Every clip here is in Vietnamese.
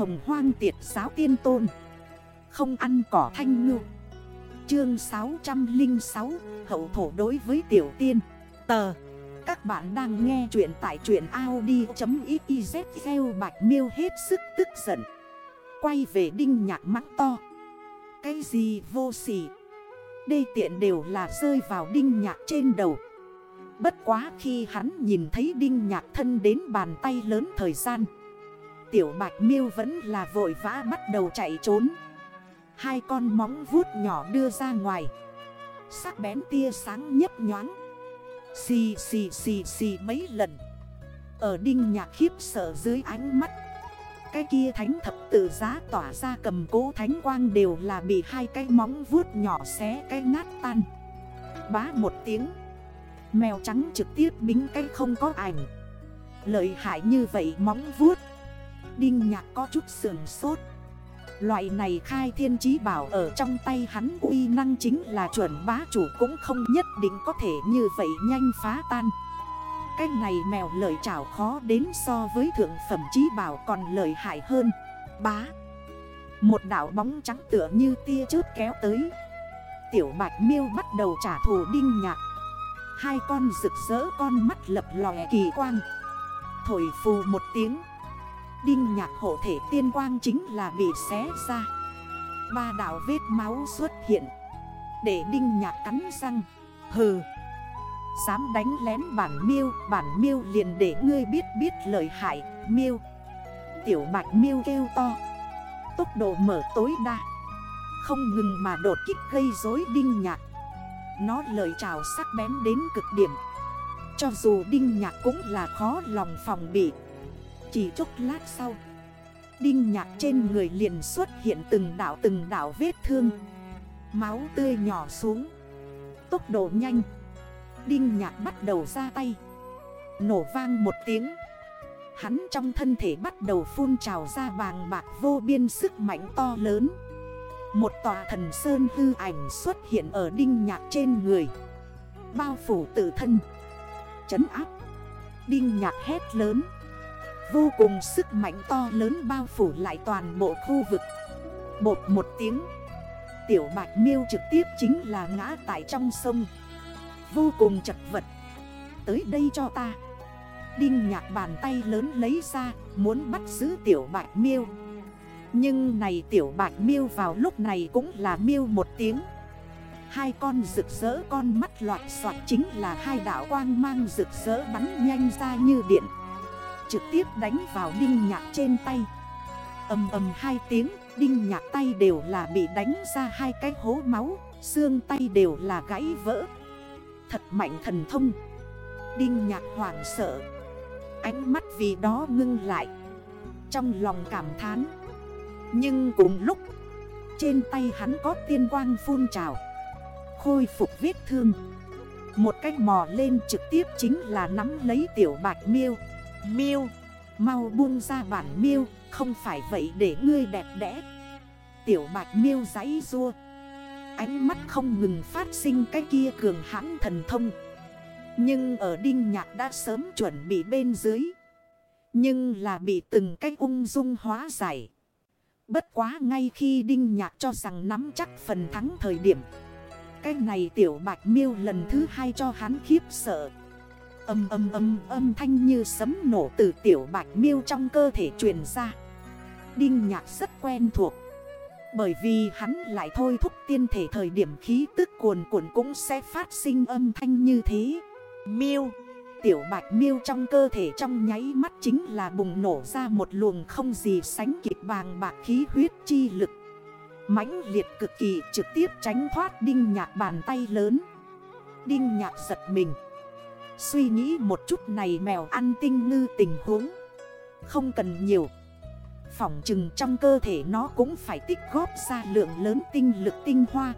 hồng hoang tiệt giáo tiên tôn. Không ăn cỏ thanh ngư. Chương 606 Hậu thổ đối với tiểu tiên. Tờ. Các bạn đang nghe chuyện tại chuyện Audi.xyz Gieo bạch miêu hết sức tức giận. Quay về đinh nhạc mắt to. Cái gì vô sỉ? Đê tiện đều là rơi vào đinh nhạc trên đầu. Bất quá khi hắn nhìn thấy đinh nhạc thân đến bàn tay lớn thời gian Tiểu bạch miêu vẫn là vội vã bắt đầu chạy trốn. Hai con móng vuốt nhỏ đưa ra ngoài. Sắc bén tia sáng nhấp nhoáng. Xì xì xì xì mấy lần. Ở đinh nhạc khiếp sợ dưới ánh mắt. Cái kia thánh thập tự giá tỏa ra cầm cố thánh quang đều là bị hai cái móng vuốt nhỏ xé cái nát tan. Bá một tiếng. Mèo trắng trực tiếp bính cái không có ảnh. Lợi hại như vậy móng vuốt. Đinh nhạc có chút sườn sốt. Loại này khai thiên chí bảo ở trong tay hắn uy năng chính là chuẩn bá chủ cũng không nhất định có thể như vậy nhanh phá tan. Cái này mèo lợi chảo khó đến so với thượng phẩm chí bảo còn lợi hại hơn. Bá. Một đảo bóng trắng tựa như tia chớp kéo tới. Tiểu bạch miêu bắt đầu trả thù đinh nhạc. Hai con rực rỡ con mắt lập lòe kỳ quang. Thổi phù một tiếng. Đinh nhạc hộ thể tiên quang chính là bị xé ra. Ba đảo vết máu xuất hiện. Để đinh nhạc cắn răng. Hừ. Dám đánh lén bản miêu Bản miêu liền để ngươi biết biết lời hại, Miêu. Tiểu bạch miêu kêu to. Tốc độ mở tối đa. Không ngừng mà đột kích gây rối đinh nhạc. Nó lời chào sắc bén đến cực điểm. Cho dù đinh nhạc cũng là khó lòng phòng bị chỉ chốc lát sau, Đinh nhạc trên người liền xuất hiện từng đảo từng đảo vết thương. Máu tươi nhỏ xuống. Tốc độ nhanh. Đinh nhạc bắt đầu ra tay. Nổ vang một tiếng. Hắn trong thân thể bắt đầu phun trào ra vàng bạc vô biên sức mạnh to lớn. Một tòa thần sơn hư ảnh xuất hiện ở đinh nhạc trên người. Bao phủ tự thân. Chấn áp. Đinh nhạc hét lớn. Vô cùng sức mạnh to lớn bao phủ lại toàn bộ khu vực. Bột một tiếng, Tiểu bạch miêu trực tiếp chính là ngã tại trong sông. Vô cùng chật vật. Tới đây cho ta. Đinh nhạc bàn tay lớn lấy ra, Muốn bắt giữ tiểu bạch miêu. Nhưng này tiểu bạch miêu vào lúc này cũng là miêu một tiếng. Hai con rực rỡ con mắt loạt soạt chính là hai đảo quang mang rực rỡ bắn nhanh ra như điện trực tiếp đánh vào đinh nhạc trên tay. Ầm ầm hai tiếng, Đinh nhạc tay đều là bị đánh ra hai cái hố máu, Xương tay đều là gãy vỡ. Thật mạnh thần thông. Đinh nhạc hoảng sợ. Ánh mắt vì đó ngưng lại. Trong lòng cảm thán. Nhưng cùng lúc, Trên tay hắn có tiên quang phun trào. Khôi phục vết thương. Một cách mò lên trực tiếp chính là nắm lấy tiểu bạch miêu. Miêu, Mau buông ra bản miêu, Không phải vậy để ngươi đẹp đẽ. Tiểu bạch miêu giấy rua Ánh mắt không ngừng phát sinh cái kia cường hãn thần thông. Nhưng ở đinh nhạc đã sớm chuẩn bị bên dưới. Nhưng là bị từng cái ung dung hóa giải. Bất quá ngay khi đinh nhạc cho rằng nắm chắc phần thắng thời điểm. Cái này tiểu bạch miêu lần thứ hai cho hắn khiếp sợ. Âm âm âm âm thanh như sấm nổ từ tiểu bạch miêu trong cơ thể truyền ra. Đinh nhạc rất quen thuộc. Bởi vì hắn lại thôi thúc tiên thể thời điểm khí tức cuồn cuộn cũng sẽ phát sinh âm thanh như thế. Miêu. Tiểu bạch miêu trong cơ thể trong nháy mắt chính là bùng nổ ra một luồng không gì sánh kịp bàng bạc khí huyết chi lực. Mãnh liệt cực kỳ trực tiếp tránh thoát đinh nhạc bàn tay lớn. Đinh nhạc giật mình Suy nghĩ một chút này mèo ăn tinh ngư tình huống. Không cần nhiều. Phỏng chừng trong cơ thể nó cũng phải tích góp ra lượng lớn tinh lực tinh hoa.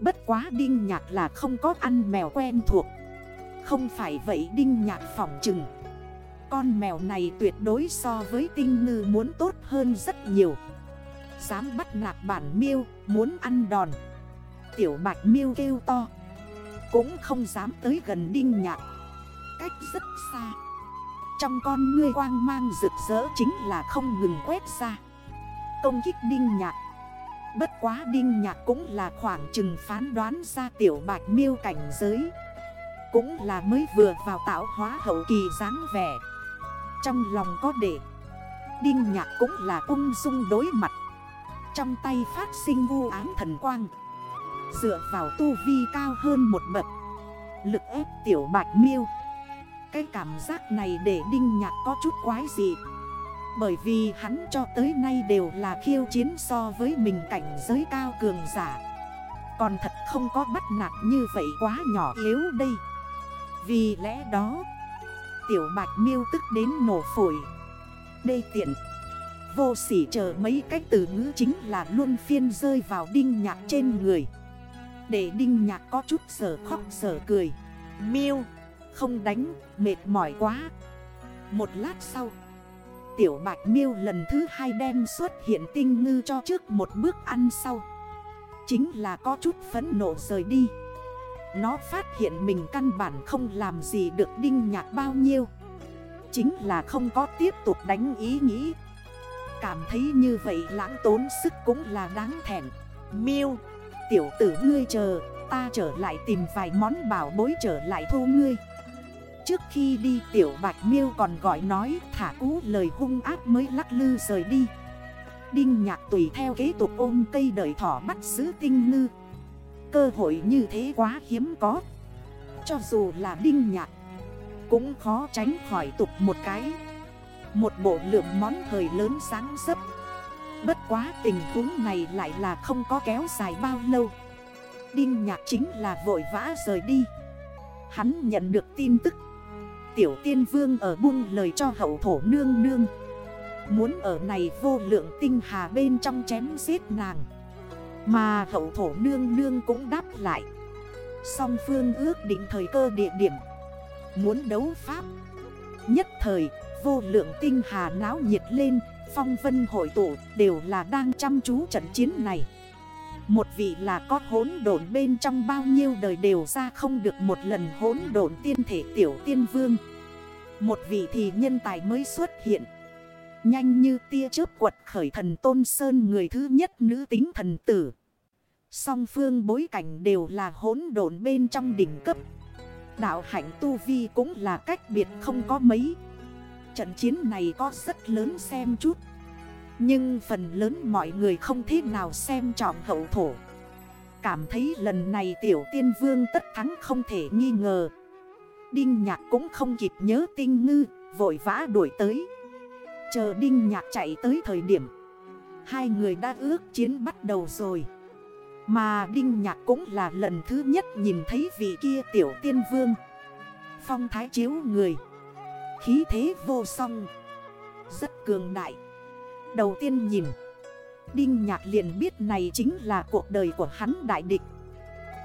Bất quá đinh nhạc là không có ăn mèo quen thuộc. Không phải vậy đinh nhạc phỏng chừng. Con mèo này tuyệt đối so với tinh ngư muốn tốt hơn rất nhiều. Dám bắt nạt bản miêu, muốn ăn đòn. Tiểu bạch miêu kêu to. Cũng không dám tới gần đinh nhạc cách rất xa. Trong con ngươi quang mang rực rỡ chính là không ngừng quét ra. Công kích Đinh Nhạc. Bất quá Đinh Nhạc cũng là khoảng chừng phán đoán ra tiểu bạch miêu cảnh giới. Cũng là mới vừa vào tạo hóa hậu kỳ dáng vẻ. Trong lòng có để. Đinh Nhạc cũng là ung dung đối mặt. Trong tay phát sinh vu ám thần quang. Dựa vào tu vi cao hơn một bậc. Lực ép tiểu bạch miêu. Cái cảm giác này để Đinh Nhạc có chút quái dị. Bởi vì hắn cho tới nay đều là khiêu chiến so với mình cảnh giới cao cường giả. Còn thật không có bắt nạt như vậy quá nhỏ yếu đây. Vì lẽ đó, Tiểu bạch miêu tức đến nổ phổi. Đê tiện, Vô sỉ chờ mấy cách từ ngữ chính là luôn phiên rơi vào đinh nhạc trên người. Để đinh nhạc có chút sở khóc sở cười. Miêu không đánh, mệt mỏi quá. Một lát sau, Tiểu bạch miêu lần thứ hai đem xuất hiện tinh ngư cho trước một bước ăn sau. Chính là có chút phấn nộ rời đi. Nó phát hiện mình căn bản không làm gì được đinh nhạc bao nhiêu. Chính là không có tiếp tục đánh ý nghĩ. Cảm thấy như vậy lãng tốn sức cũng là đáng thẹn. Miêu, Tiểu tử ngươi chờ, Ta trở lại tìm vài món bảo bối trở lại thu ngươi. Trước khi đi, tiểu bạch miêu còn gọi nói, Thả cú lời hung ác mới lắc lư rời đi. Đinh nhạc tùy theo kế tục ôm cây đợi thỏ bắt giữ tinh ngư. Cơ hội như thế quá hiếm có. Cho dù là đinh nhạc, Cũng khó tránh khỏi tục một cái. Một bộ lượng món thời lớn sáng sấp. Bất quá tình huống này lại là không có kéo dài bao lâu. Đinh nhạc chính là vội vã rời đi. Hắn nhận được tin tức. Tiểu tiên vương ở buông lời cho hậu thổ nương nương. Muốn ở này vô lượng tinh hà bên trong chém giết nàng. Mà hậu thổ nương nương cũng đáp lại. Song phương ước định thời cơ địa điểm. Muốn đấu pháp. Nhất thời, vô lượng tinh hà náo nhiệt lên, Phong vân hội tụ đều là đang chăm chú trận chiến này. Một vị là có hốn độn bên trong bao nhiêu đời đều ra không được một lần hốn độn tiên thể tiểu tiên vương. Một vị thì nhân tài mới xuất hiện. Nhanh như tia chớp quật khởi thần tôn sơn người thứ nhất nữ tính thần tử. Song phương bối cảnh đều là hốn độn bên trong đỉnh cấp. Đạo hạnh tu vi cũng là cách biệt không có mấy. Trận chiến này có rất lớn xem chút. Nhưng phần lớn mọi người không thế nào xem trọng hậu thổ. Cảm thấy lần này tiểu tiên vương tất thắng không thể nghi ngờ. Đinh nhạc cũng không kịp nhớ tinh ngư, Vội vã đuổi tới. Chờ đinh nhạc chạy tới thời điểm, Hai người đã ước chiến bắt đầu rồi. Mà đinh nhạc cũng là lần thứ nhất nhìn thấy vị kia tiểu tiên vương. Phong thái chiếu người, Khí thế vô song, Rất cường đại. Đầu tiên nhìn. Đinh nhạc liền biết này chính là cuộc đời của hắn đại địch.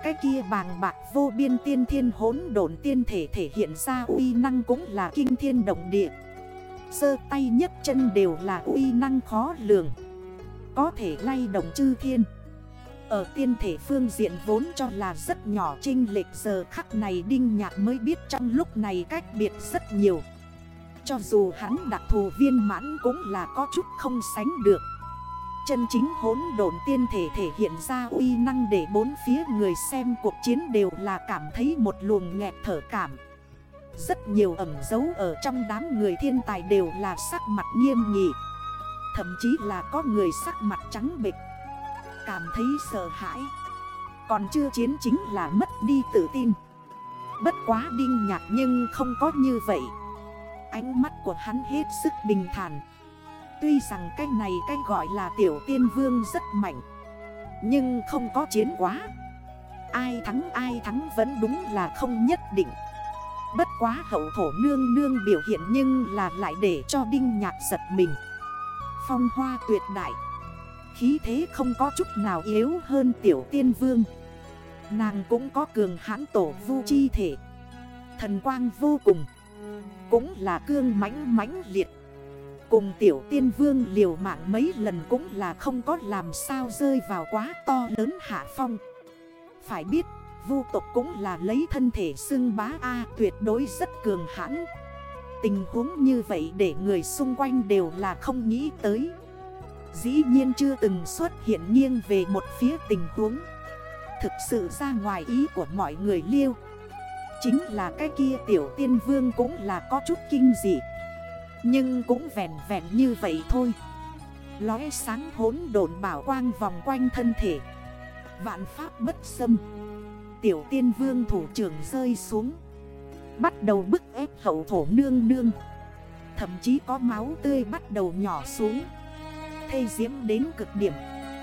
Cái kia bàng bạc vô biên tiên thiên hốn độn tiên thể thể hiện ra uy năng cũng là kinh thiên động địa. Sơ tay nhất chân đều là uy năng khó lường. Có thể lay động chư thiên. Ở tiên thể phương diện vốn cho là rất nhỏ trinh lệch giờ khắc này Đinh Nhạc mới biết trong lúc này cách biệt rất nhiều cho dù hắn đặc thù viên mãn cũng là có chút không sánh được. Chân chính hốn độn tiên thể thể hiện ra uy năng để bốn phía người xem cuộc chiến đều là cảm thấy một luồng nghẹt thở cảm. Rất nhiều ẩm dấu ở trong đám người thiên tài đều là sắc mặt nghiêm nghị. Thậm chí là có người sắc mặt trắng bịch Cảm thấy sợ hãi. Còn chưa chiến chính là mất đi tự tin. Bất quá đinh nhạt nhưng không có như vậy. Ánh mắt của hắn hết sức bình thản. Tuy rằng cái này cái gọi là tiểu tiên vương rất mạnh, Nhưng không có chiến quá. Ai thắng ai thắng vẫn đúng là không nhất định. Bất quá hậu thổ nương nương biểu hiện nhưng là lại để cho đinh nhạc giật mình. Phong hoa tuyệt đại, Khí thế không có chút nào yếu hơn tiểu tiên vương. Nàng cũng có cường hãn tổ vu chi thể, Thần quang vô cùng cũng là cương mãnh mãnh liệt. Cùng tiểu tiên vương liều mạng mấy lần cũng là không có làm sao rơi vào quá to lớn hạ phong. Phải biết, vu tộc cũng là lấy thân thể xưng bá A tuyệt đối rất cường hãn. Tình huống như vậy để người xung quanh đều là không nghĩ tới. Dĩ nhiên chưa từng xuất hiện nghiêng về một phía tình huống. Thực sự ra ngoài ý của mọi người liêu Chính là cái kia tiểu tiên vương cũng là có chút kinh dị. Nhưng cũng vẹn vẹn như vậy thôi. Lóe sáng hốn đồn bảo quang vòng quanh thân thể. Vạn pháp bất xâm. Tiểu tiên vương thủ trưởng rơi xuống. Bắt đầu bức ép hậu thổ nương nương. Thậm chí có máu tươi bắt đầu nhỏ xuống. Thây diễm đến cực điểm.